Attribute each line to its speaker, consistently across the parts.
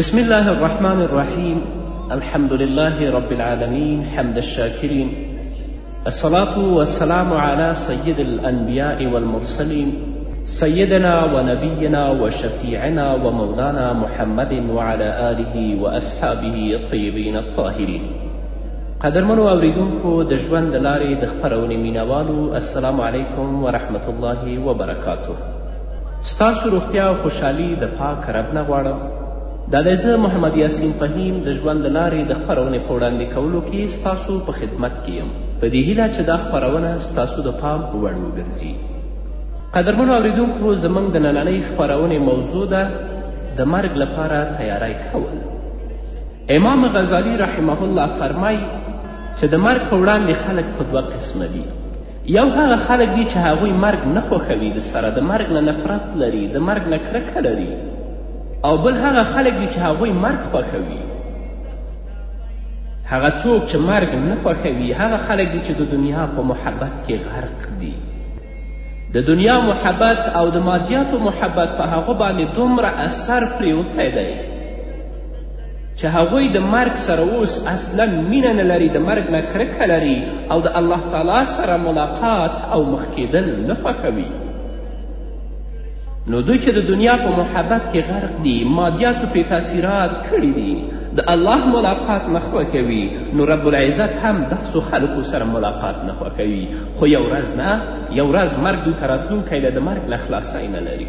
Speaker 1: بسم الله الرحمن الرحيم الحمد لله رب العالمين حمد الشاكرين الصلاة والسلام على سيد الأنبياء والمرسلين سيدنا ونبينا وشفيعنا ومولانا محمد وعلى آله وأصحابه الطيبين الطاهرين قدرمنو اوریدونکو د ژوند د لارې د خپرونې مینوالو السلام علیکم ورحمت الله وبرکاته ستاسو روغتیا او خوشحالي د پاک رب نه غواړم. دا دی زه محمد یاسین فهیم د ژوند د لارې د خپرونې په وړاندې کولو کې ستاسو په خدمت کې یم. په دې هیله چې دا خپرونه ستاسو د پام وړ وګرځي. قدرمنو اورېدونکو زموږ د نننۍ خپرونې موضوع ده د مرګ لپاره تیاری کول امام غزالی رحمه الله فرمای چې د مرګ په وړاندې خلک په دوه قسمه دي یو هغه خلک دي چې هغوی مرګ نه خوښوي د سره د مرګ نه نفرت لري د مرګ نه کرکه لري او بل هغه خلک دي چې هغوی مرګ خوښوي هغه څوک چې مرګ نه خوښوي هغه خلک دي چې د دنیا په محبت کې غرق دي د دنیا محبت او د مادیاتو محبت په هغه باندې دومره اثر پریوتی دی چې هغوی د مرګ سره اوس اصلا مینه نه لري د مرګ نه کرکه لري او د الله تعالی سره ملاقات او مخ کېدل نه خوښوي نو دوی چې د دنیا په محبت کې غرق دي مادیاتو پې تاثیرات کړي دي د الله ملاقات نه خوښوي نو رب العزت هم داسو خلکو سره ملاقات نه خوښوي خو یو ورځ نه یو ورځ مرګ دوی ته راتلونکی دی د مرګ نه خلاصی نه لري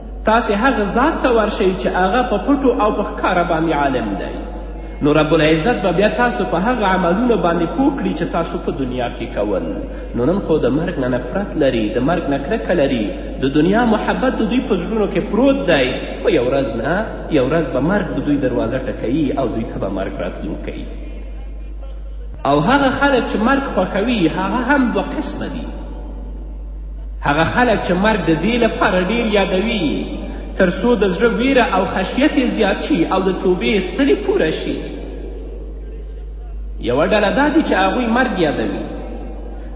Speaker 1: تاسې هغه ذات ته ورشئ چې هغه په پټو او په ښکاره باندې عالم دی نو رب العزت به بیا تاسو په هغه عملونو باندې پوه کړي چې تاسو په دنیا کې کول نو نن خو د مرګ نه نفرت لري د مرګ نه کرکه لري د دنیا محبت د دوی په زړونو کې پروت دی خو یو ورځ نه یو ورځ به مرګ د دوی دروازه ټکوي او دوی ته به مرګ راتلونکی او هغه خلک چې مرګ خوښوي هغه هم دوه قسمه دي هغه خلک چې مرګ د دې لپاره ډېر یادوي تر څو د زړه ویره او خشیت یې زیات شي او د توبې ستړې پوره شي یوه ډله دا دي چې هغوی مرګ یادوي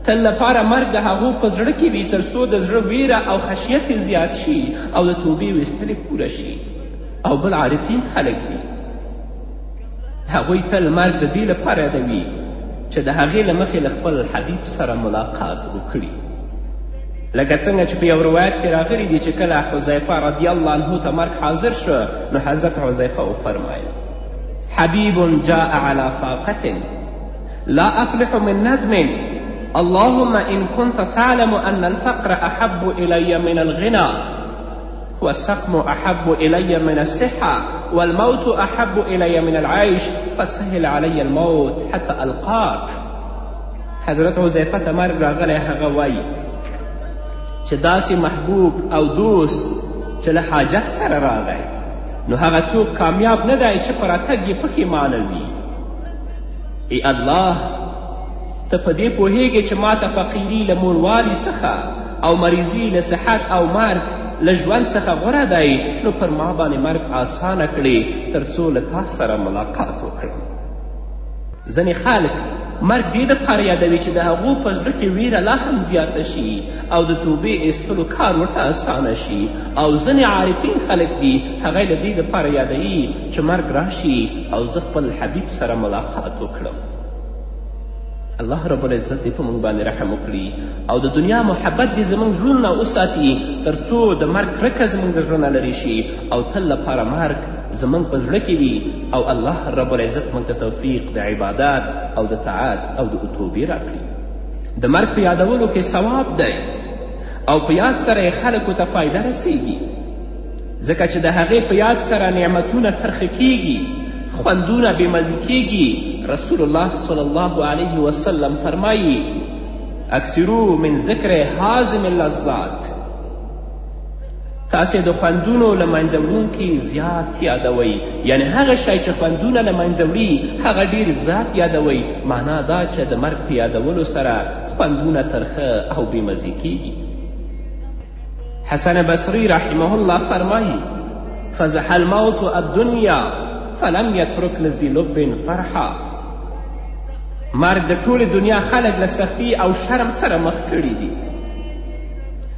Speaker 1: تل لپاره مرګ د هغو په زړه کې وي تر څو د زړه ویره او خشیت یې زیات شي او د توبې ویستلې پوره شي او بل عارفین خلک دي هغوی تل مرګ د دې لپاره یادوي چې د هغې له مخې له خپل حبیب سره ملاقات وکړي لکه څنګه چې په یو روایت کې راغلي دي چې کله حذیفه رضی الله عنه ته مرګ حاضر شو نو حضرت حذیفه وفرمایل حبیب جاء على فاقت لا افلح من ندم اللهم ان كنت تعلم ان الفقر احب الي من الغنى والسقم احب الی من الصحه والموت احب الی من العیش فسهل علی الموت حتی القاک حضرت حذیفه ته مرګ راغلی هغه وایي چې داسې محبوب او دوست چې له حاجت سره راغی نو هغه څوک کامیاب نه دی چې په راتګ یې پښیمانه وي ای الله ته په دې پوهېږې چې ما ته فقیري له موړوالي څخه او مریضي له صحت او مرګ له ژوند څخه غوره دی نو پر ما باندې مرګ آسانه کړې تر څو له تا سره ملاقات وکړم ځینې خلک مرګ دې دپاره یادوي چې د هغو په زړه کې ویره لا هم زیاته شي او د توبې ایستلو کار ورته اسانه شي او ځینې عارفین خلک دي هغه له دې دپاره یادوي چې مرګ راشي او زه خپل حبیب سره ملاقات وکړم الله رب العزت دې په موږ باندې رحم وکړي او د دنیا محبت دې زموږ زړونو نه وساتي تر څو د مرګ کرکه زموږ د زړه نه لرې شي او تل لپاره مرګ زموږ په زړه کې وي او الله رب العزت موږ ته توفیق د عبادات او د طاعت او د اتوبې راکړي د مرګ په یادولو کې ثواب دی او په یاد سره یې خلکو ته فایده رسیږي ځکه چې د هغې په یاد سره نعمتونه ترخه کیږي خوندونه بېمزې کیږي رسول الله صلی الله علیه وسلم فرمایي اکثرو من ذکر حازم اللذات تاسې د خوندونو له منځه وړونکي زیات یادوئ یعنی هغه شی چې خوندونه له منځه وړي هغه ډیر زیات یادوئ معنا دا چې د مرګ په یادولو سره خوندونه ترخه او بېمزې کیږي حسن بصری رحمه الله فرمایی فزح الموت الدنیا فلم یترک لذی لب فرحا مرګ د ټولې دنیا خلک له سختی او شرم سره مخ کړي دي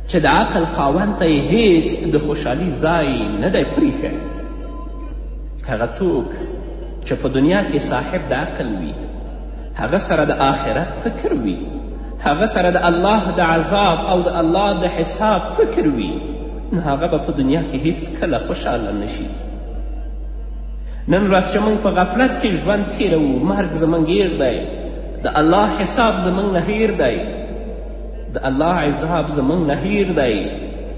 Speaker 1: چې د عقل خاوند ته یې هیڅ د خوشحالي ځای نه دی پریښی هغه څوک چې په دنیا کې صاحب د عقل وي هغه سره د آخرت فکر وي هغه سره د الله د عذاب او د الله د حساب فکر وي نو هغه به په دنیا کې هیڅ کله خوشحاله نشي نن ورځ چې موږ په غفلت کې ژوند تیروو مرګ زموږ هیر دی د الله حساب زموږ نه هیر دی د الله عذاب زموږ نه هیر دی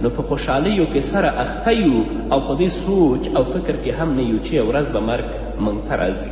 Speaker 1: نو په خوشحالیو کې سره اخته یو او په دې سوچ او فکر کې هم نه یو چې ورځ به مرګ موږ ته راځي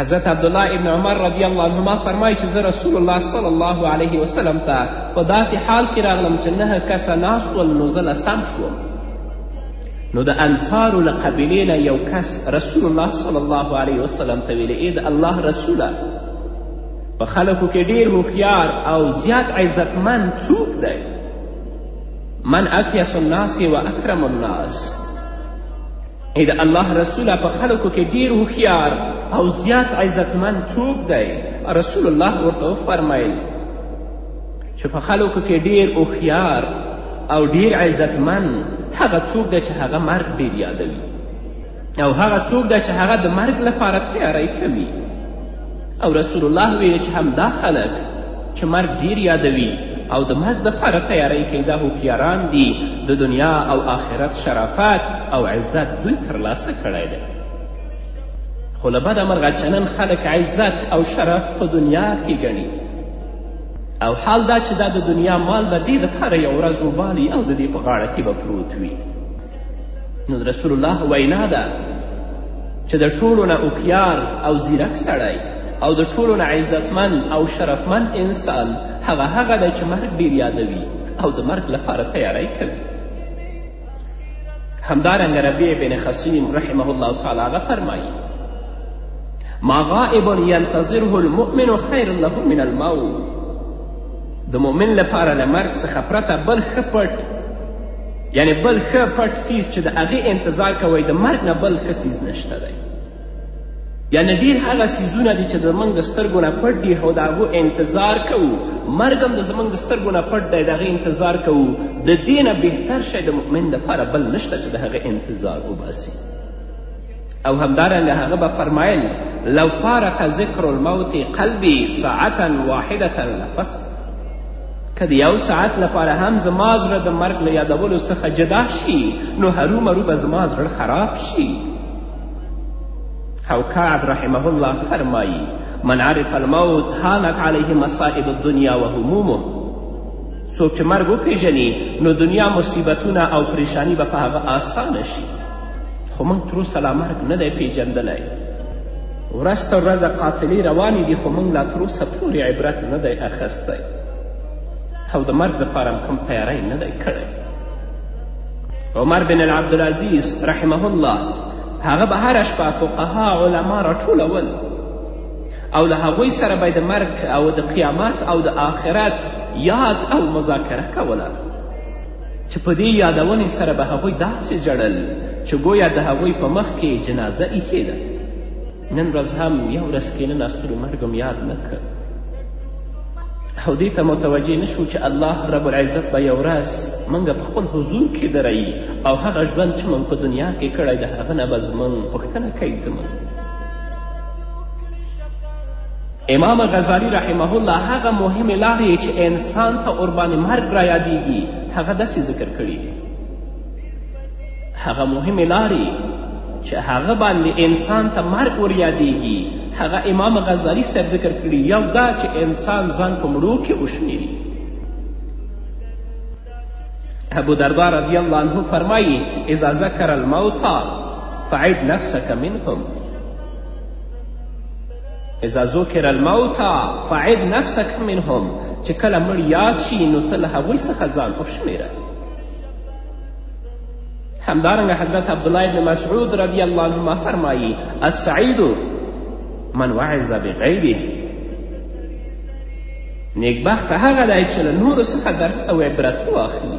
Speaker 1: حضرت عبدالله ابن عمر رضی الله عنهما فرمایي چې زه رسول الله صلی الله علیه وسلم ته په داسې حال کې راغلم چې نهه کسه ناست ول نو زه لسم شوم نو د انصارو له قبیلې نه یو کس رسول الله صلی الله علیه وسلم ته ویلې ای د الله رسوله په خلکو کې ډیر هوښیار او زیات عزتمند څوک دی من اکیس الناس و اکرم الناس ای د الله رسوله په خلکو کې ډیر هوښیار او زیات عزتمند څوک دی رسول الله ورته وفرمیل چې په خلکو کې ډیر هوښیار او ډیر عزتمن هغه څوک دی چې هغه مرګ ډیر یادوي او هغه څوک دی چې هغه د مرګ لپاره تیاری کوي او رسول الله ویلي چې همدا خلک چې مرګ ډیر یادوي او د مرګ دپاره تیاری کوي دا هوښیاران دي د دنیا او آخرت شرافت او عزت دوی ترلاسه کړی دی خو له بده مرغه چې نن خلک عزت او شرف په دنیا کې ګڼي او حال دا چې دا د دنیا مال به دې دپاره یو ورځ وبالي او د دې په غاړه کې به پروت وي نو د رسول الله وینا ده چې د ټولو نه هوښیار او زیرک سړی او د ټولو نه عزتمن او شرفمن انسان هغه هغه دی چې مرګ ډیر یادوي او د مرګ لپاره تیاری کوي همدارنګه ربیع بن خسیم رحمه الله تعالی هغه فرمایي ما غائب ینتظره المؤمن خیر له من الموت د مؤمن لپاره له مرګ څخه پرته بل ښه پټ یعنې بل ښه پټ څیز چې د هغې انتظار کوئ د مرګ نه بل ښه څیز نشته دی یعنې ډېر هغه څیزونه دي چې زموږ د سترګو نه پټ دي او د هغو انتظار کوو مرګ هم د زموږ د سترګو نه پټ دی د هغې انتظار کوو د دې نه بهتر شی د مؤمن دپاره بل نشته چې د هغې انتظار وباسي او همدارنګه هغه به فرمایل لو فارق ذکر الموت قلبي ساعتا واحدة لفصل که د یو ساعت لپاره هم زما زړه د مرګ له یادولو څخه جدا شي نو هرومرو به زما زړه خراب شي او کعب رحمه الله فرمایی من عرف الموت هانت علیه مصائب الدنیا و همومه څوک چې مرګ وپیژني نو دنیا مصیبتونه او پریشانی به په هغه آسانه شي خو موږ تر اوسه لا مرګ نه دی پیژندلی ورځ تر ورځه قافلې روانې دي خو موږ لا تر اوسه پورې عبرت نه دی اخیستی او د مرګ دپاره هم کوم تیاری نه دی کړی عمر بن العبدالعزیز رحمه الله هغه به هره شپه فقها علما راټولول او له هغوی سره به د مرګ او د قیامت او د آخرت یاد او مذاکره کوله چې په دې یادونې سره به هغوی داسې ژړل چې ګویا د هغوی په مخ کې جنازه ایښې ده نن ورځ هم یو ورځ کې نن سترو مرګم یاد نه کړ او دې ته متوجه نه شو چې الله رب العزت به یو ورځ موږ په خپل حضور کې درایي او هغه ژوند چې موږ په دنیا کې کړی د هغه نه به زموږ پوښتنه کوي زموږ امام غزالی رحمه الله هغه مهمې لارې چې انسان ته ورباندې مرګ را یادیږي هغه داسې ذکر کړي دي هغه مهمې لارې چې هغه باندې انسان ته مرګ ور یادیږي هغه امام غزالی صاحب ذکر کړي یو دا چې انسان ځان په مړو کې وشمیري ابو دردا رضی الله عنه فرمایي اذا ذکر الموتا فعد نفسك منهم اذا ذکر الموتى فعد نفسك منهم چې کله مړ یاد شي نو ته له هغوی څخه ځان وشمېره همدارنګه حضرت عبدالله ابن مسعود رضی الله عنهما فرمایی السعید من وعظ بغیره نیکبخته هغه دی چې له نورو څخه درس او عبرت واخلي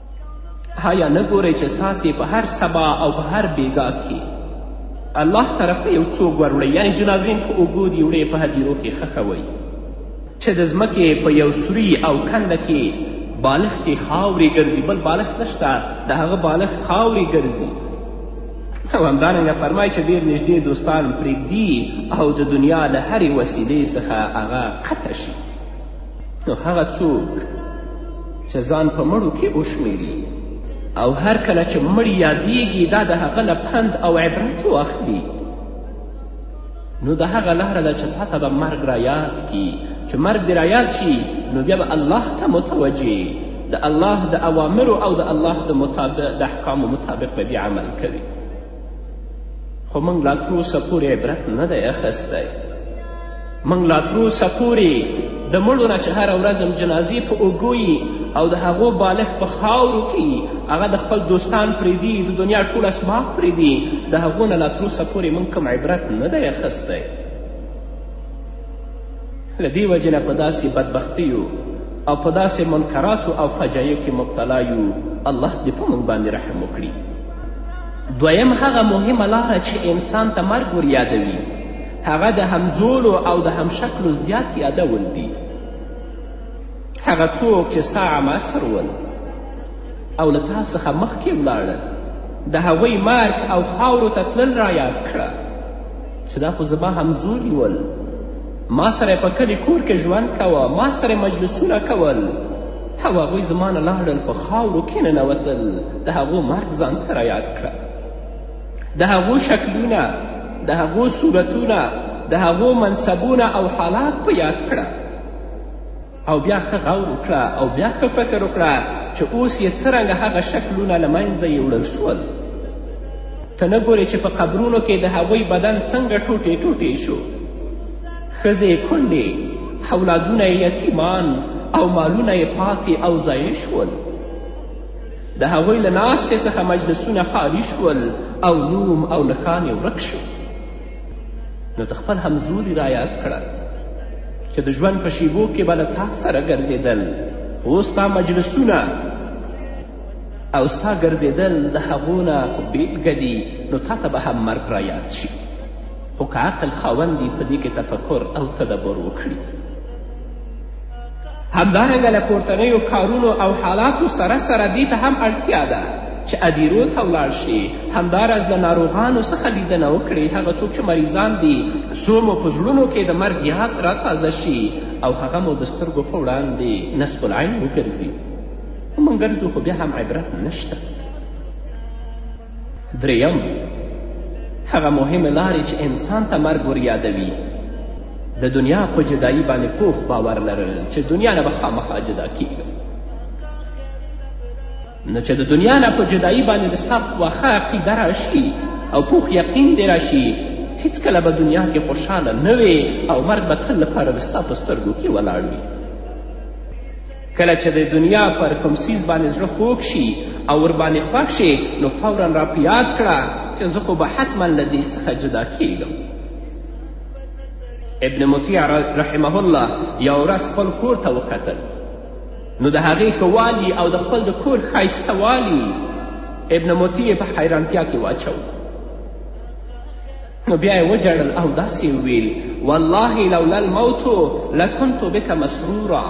Speaker 1: هيا نه ګورئ چې تاسې په هر سبا او په هر بیګا کې الله طرف ته یو څوک وروړئ یعنې جنازین په اوږو دي وړې په هدیرو کې خښوئ چې د ځمکې په یو سوري او کنده کې بالښت کې خاورې ګرځي بل بالښت نشته د هغه بالښت خاورې ګرځي او همدارنګه فرمای چې ډېر نږدې دوستان پرېږدي او د دنیا له هرې وسیلې څخه هغه قطع شي نو هغه څوک چې ځان په مړو کې وشمېري او هر کله چې مړ یادیږي دا د هغه نه پند او عبرت واخلي نو د هغه لاره ده چې تا ته به مرګ رایاد کي چې مرګ دې رایاد شي نو بیا به الله ته متوجه د الله د اوامرو او د الله د, مطابق د احکامو مطابق به دې عمل کوي خو موږ لا تر اوسه پورې عبرت نه دی اخیستی موږ لا تر اوسه پورې د مړو نه چې هره ورځ هم جنازې په اوږو او د هغو بالښت په خاورو کې هغه د خپل دوستان پرېږدي د دنیا ټول اسباب پرېږدي د هغو نه لا تر اوسه پورې موږ کوم عبرت نه دی اخیستی له دې وجې نه په داسې بدبختیو او په داسې منکراتو او فجایو کې مبتلا یو الله دې په موږ باندې رحم وکړي دویم هغه مهمه لاره چې انسان ته مرګ ور یادوي هغه د همزولو او د همشکلو زیات یادول دي هغه څوک چې ستا عماصر ول او له تا څخه مخکې ولاړل د هغوی مرګ او خاورو ته تلل رایاد کړه چې دا خو زما همزولي ول ما سره په کلي کور کې ژوند کوه ما سره مجلسونه کول او هغوی زما نه لاړل په خاورو کېننوتل د هغو مرګ ځان ته رایاد کړه د هغو شکلونه د هغو صورتونه د هغو منصبونه او حالات په یاد کړه او بیا ښه غور وکړه او بیا ښه فکر وکړه چې اوس یې څرنګه هغه شکلونه له منځه یې وړل شول ته نه ګورې چې په قبرونو کې د هغوی بدن څنګه ټوټې ټوټې شو ښځې کونډې اولادونه یې یتیمان او مالونه یې پاتې او ضایع شول د هغوی له ناستې څخه مجلسونه خالي شول او نوم او نښان یې ورک شو نو ته خپل همزوري رایاد کړه چې د ژوند په شیبو کې به له تا سره ګرځېدل اوس ستا مجلسونه او ستا ګرځېدل د هغو نه خو بېلګه دي نو تا ته به هم مرګ رایاد شي خو که عقل خاوند دي په دې کې تفکر او تدبر وکړي همدارنګه له پورتنیو کارونو او حالاتو سره سره دې ته هم اړتیا ده چې ادیرو ته ولاړ شي همداراز له ناروغانو څخه لیدنه وکړي هغه څوک چې مریضان دي څو مو په زړونو کې د مرګ یاد راتازه شي او هغه مو د سترګو په وړاندې نصب العین وګرځي موږ ګرځو خو بیا هم عبرت نشته دریم هغه مهمې لارې چې انسان ته مرګ ور یادوي د دنیا په جدایي باندې پوخ باور لرل چې دنیا نه به خامخا جدا کیږي نو چې د دنیا نه په جدایي باندې د ستا پوخه عقیده راشي او پوخ یقین دې راشي هیڅکله به دنیا کې خوشحاله نه او مرګ به تل لپاره د ستا په سترګو کې ولاړ وي کله چې د دنیا پر کوم څیز باندې زړه خوږ شي او ورباندې خوښ شي نو فورا را په یاد کړه چې زه خو به حتما له دې څخه جدا کیږم ابن مطیع رحمه الله یو ورځ خپل کور ته وکتل نو د هغې ښه والي او د خپل د کور ښایسته والي ابن مطیع په حیرانتیا کې واچوه نو بیا یې وژړل او داسې وویل والله لولا الموت لکنت بک مسرورا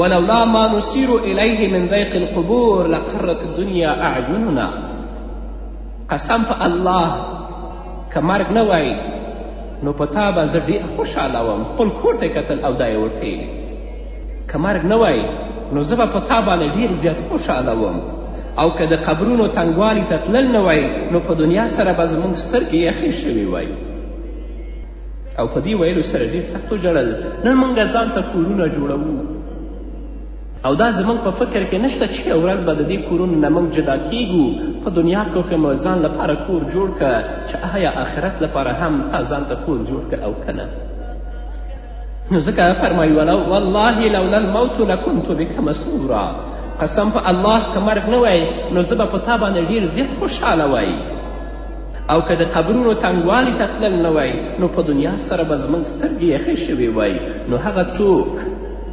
Speaker 1: ولولا ما نسیر الیه من ضیق القبور لقرت الدنیا اعیننا قسم په الله که مرګ نه وای نو په تا به زه ډېر خوشحاله وم خپل کور ته کتل او دا یې ورته که مرګ نه وای نو زه به په تا باندې ډېر زیات خوشحاله وم او که د قبرونو تنګوالي ته تلل نه وای نو په دنیا سره به زموږ سترګې یخې شوې وای او په دې ویلو سره ډېر سخت وژړل نن موږ ځان ته کورونه جوړوو او دا زموږ په فکر کې نشته چې یو ورځ به د دې کورونو نه موږ جدا کیږو په دنیا کې که مو ځان لپاره کور جوړ که چې آیا آخرت لپاره هم تا ځان ته کور جوړ که او که نه نو ځکه فرمایي والله لولا الموت لکنت بک مسرورا قسم په الله که مرګ نه وای نو زه به په تا باندې ډېر زیات خوشحاله وای او که د قبرونو تنګوالي ته تلل نه وای نو په دنیا سره به زموږ سترګې یخې شوې وای نو هغه څوک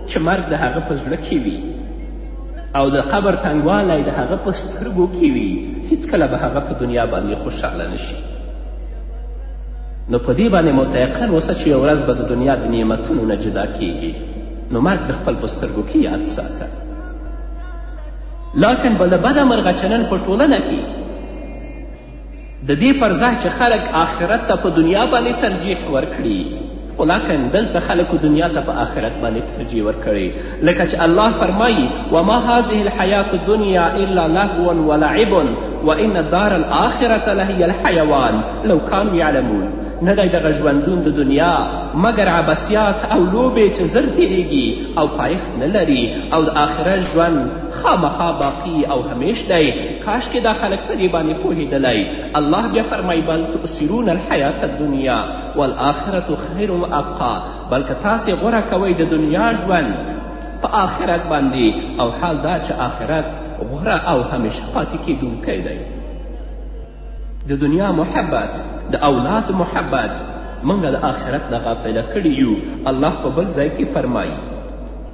Speaker 1: چې مرګ د هغه په زړه کې وي او د قبر تنګوالی د هغه په سترګو کې وي هیڅکله به هغه په دنیا باندې خوشحاله نشي نو په دې باندې متيقن اوسه چې یو ورځ به د دنیا د نعمتونو نه جدا کیږي نو مرګ د خپل په سترګو کې یاد ساته لاکن به له بده مرغه چې نن په ټولنه کې د دې پر ځای چې خلک آخرت ته په دنیا باندې ترجیح ورکړي خو لاکن دلته خلکو دنیا ته په آخرت باندې ترجیح ورکړې لکه چې الله فرمایي وما هذه الحیات الدنیا الا لهو ولعب وان الدار الاخرة لهی الحیوان لو کانو یعلمون نه دی دغه ژوندون د دنیا مګر عبسیات او لوبې چې زر تیریږي او پایښت نه لري او د آخرت ژوند خامخا باقی او همیش دی کاشکې دا خلک په دې باندې پوهېدلی الله بیا فرمایي بل تؤثرون الحیات الدنیا والآخرة خیر و ابقا بلکه تاسې غوره کوئ د دنیا ژوند په آخرت باندې او حال دا چې آخرت غوره او همیشه پاتې کیدونکی دی د دنیا محبت د اولاد محبت موږ د آخرت نه غافله کړي یو الله په بل ځای کې فرمایي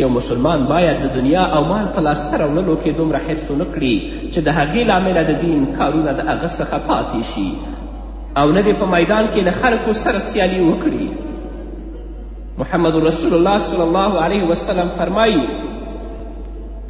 Speaker 1: یو مسلمان باید د دنیا او مال په لاسته راوړلو کې دومره حرص ونه کړي چې د هغې لامله د دین کارونه د هغه څخه پاتې شي او نه دې په میدان کې له خلکو سره سیالي وکړي محمد رسول الله صلی الله علیه وسلم فرمایي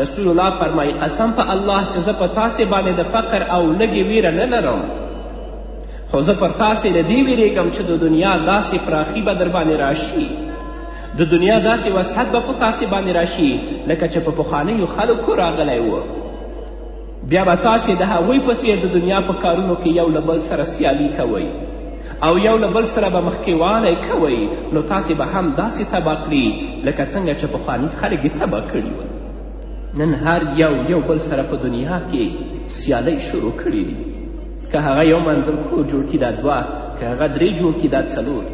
Speaker 1: رسول الله فرمایي قسم په الله چې زه په تاسې باندې د فقر او لږې ویره نه لرم خو زه پر تاسې له دې ویرېږم چې د دنیا داسې پراخي به در باندې راشي د دنیا داسې وسحت به په تاسې باندې راشي لکه چې په پخوانیو خلکو راغلی و بیا به تاسې د هغوی په څیر د دنیا په کارونو کې یو له بل سره سیالي کوئ او یو له بل سره به مخکېوالی کوئ نو تاسې به هم داسې تبا کړي لکه څنګه چې پخواني خلک یې تبا کړي ول نن هر یو یو بل سره په دنیا کې سیالۍ شروع کړي دي که هغه یو منظم کور جوړ کړي دا دوه که هغه درې جوړ کړي دا څلور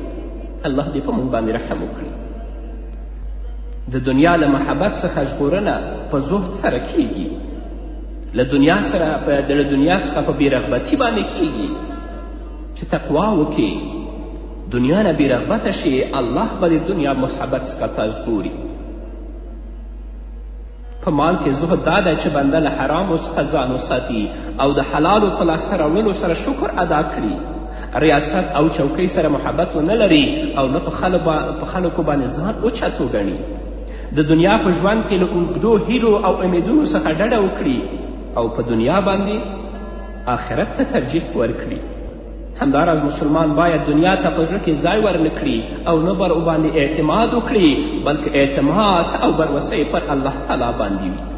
Speaker 1: الله دې په موږ باندې رحم وکړي د دنیا له محبت څخه ژغورنه په زهد سره کیږي له دنیا سره په له دنیا څخه په بیرغبتي باندې کیږي چې تقوا وکړي دنیا نه بیرغبته شي الله به د دنیا محبت څخه تا ژغوري په مال کې زهد دا دی چې بنده له حرامو څخه ځان وساتي او د حلالو په لاسته راوړلو سره شکر ادا کړي ریاست او چوکۍ سره محبت ونه لري او نه په خلکو باندې ځان اوچت وګڼي د دنیا په ژوند کې له اوږدو هیلو او امیدونو څخه ډډه وکړي او په دنیا باندې آخرت ته ترجیح ورکړي همداراز مسلمان باید دنیا ته په زړه کې ځای ورنکړي او نه بر باندې اعتماد وکړي بلکې اعتماد او بروسه پر الله تعالی باندې وي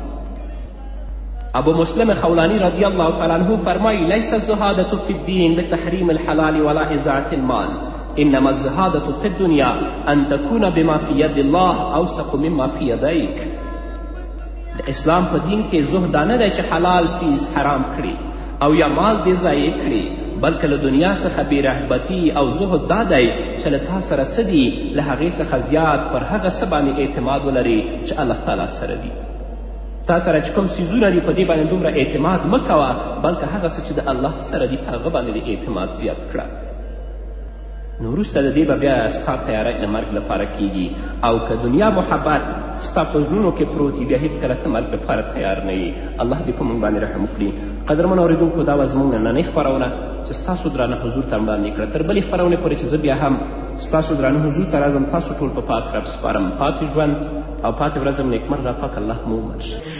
Speaker 1: ابو مسلم خولانی رضی الله تعالی عنه فرمایی لیس الزهادة فی الدین بتحریم الحلال ولا ازاعة المال انما الزهادة فی الدنیا ان تکون بما فی ید الله اوثق مما فی یدیک د اسلام په دین کې زهد دا نه دی چې حلال سیز حرام کړي او یا مال دې ضایع کړي بلکې له دنیا څخه بې رهبتي او زهد دا دی چې له تا سره څه دي له هغې څخه زیات پر هغه څه باندې اعتماد ولري چې الله تعالی سره دي تا سره چې کوم څیزونه دي په دې باندې دومره اعتماد مه کوه بلکې هغه څه چې د الله سره دي په هغه باندې اعتماد زیات کړه نو وروسته د دې به بیا ستا تیاری د مرګ لپاره کیږي او که دنیا محبت ستا په زړونو کې پروت وي بیا هیڅکله ته مرګ لپاره تیار نه یې الله دې په موږ باندې رحم وکړي قدرمنو اورېدونکو دا وه زموږ نننۍ خپرونه چې ستاسو درانه حضور ته وړاندې کړه تر بلې خپرونې پورې چې زه بیا هم ستاسو درانه حضور ته راځم تاسو ټول په پاک رب سپارم پاتې ژوند او پاتې
Speaker 2: ورځ هم نیکمرغه پاک الله مو ومنشي